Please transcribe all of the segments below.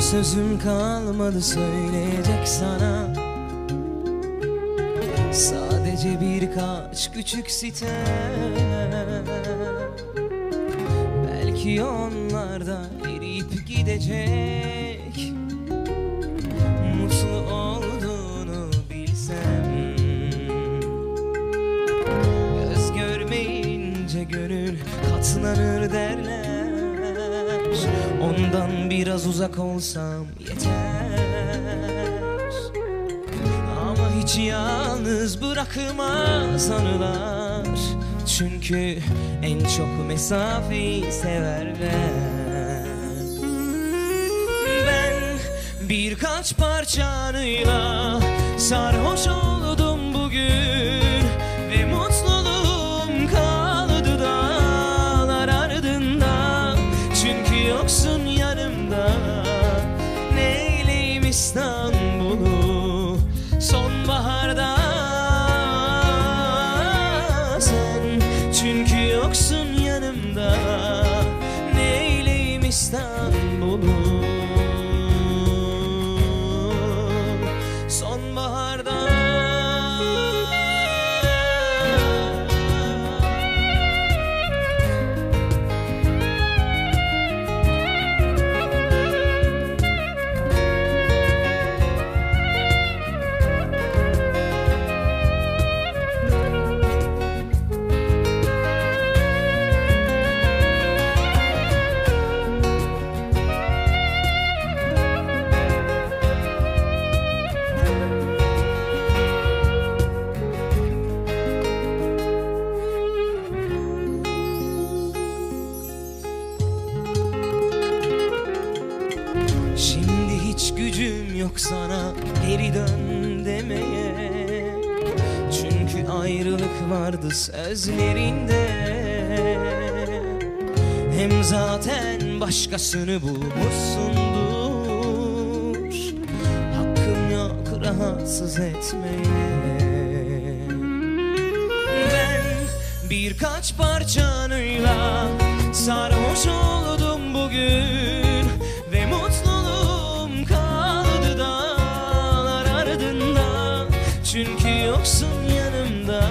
sözüm kalmadı söyleyecek sana. Sadece birkaç küçük sitem Belki onlar da eriyip gidecek. Mutlu olduğunu bilsem. Göz görmeyince gönül katlanır derler Ondan biraz uzak olsam yeter. Ama hiç yalnız bırakmaz anılar. Çünkü en çok mesafeyi severler. Ben birkaç parçanıyla sarhoş oldum bugün Ve mutluluğum yanımda. Neyleyim İstanbul'u? Sonbaharda Şimdi hiç gücüm yok sana geri dön demeye. Çünkü ayrılık vardı sözlerinde. Hem zaten başkasını bulmuşsundur. Hakkım yok rahatsız etmeye. Ben birkaç parçanıyla sarhoş oldum başında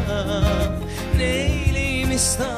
Neyleyim ister